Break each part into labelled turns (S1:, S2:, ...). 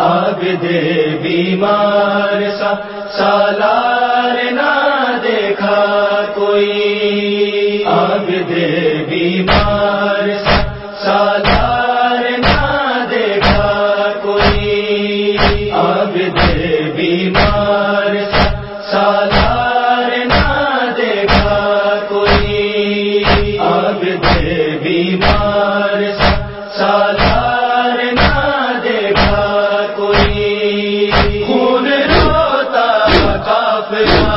S1: آگ دے بیمار سا سالار نہ دیکھا کوئی۔ آگ دے بیمار سا سالار نہ دیکھا کوئی۔ آگ دے بیمار سا سالار نہ دیکھا کوئی۔ آگ دے بیمار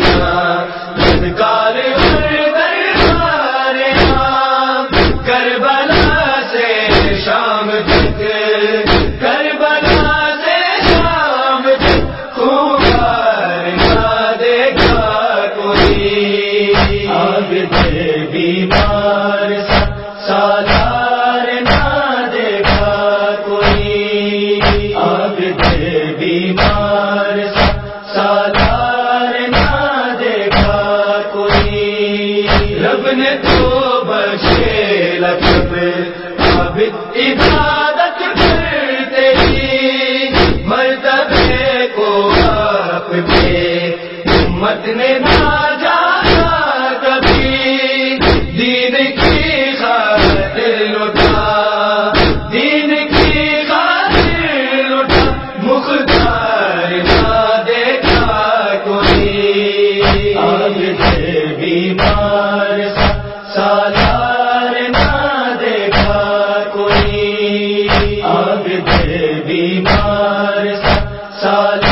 S1: کیا لفظ نے نہ جانا کبھی۔ دین سارے سال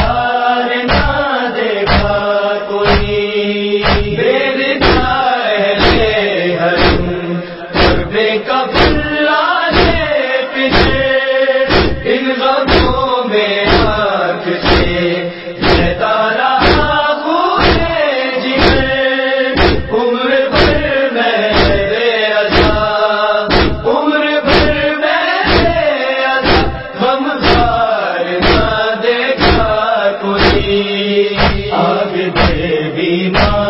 S1: ایمان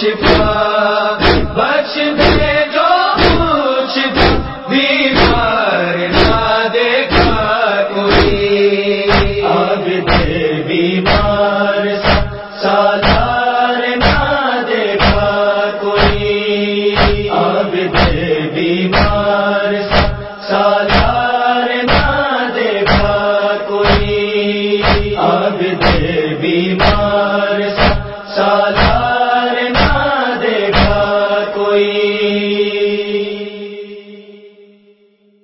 S1: شفا، بخش دے جو خود بیمار نہ دیکھا کوئی۔ اب دے بیمار سا سالار نہ دیکھا کوئی۔ اب دے بیمار سا سالار نہ دیکھا کوئی۔ اب دے بیمار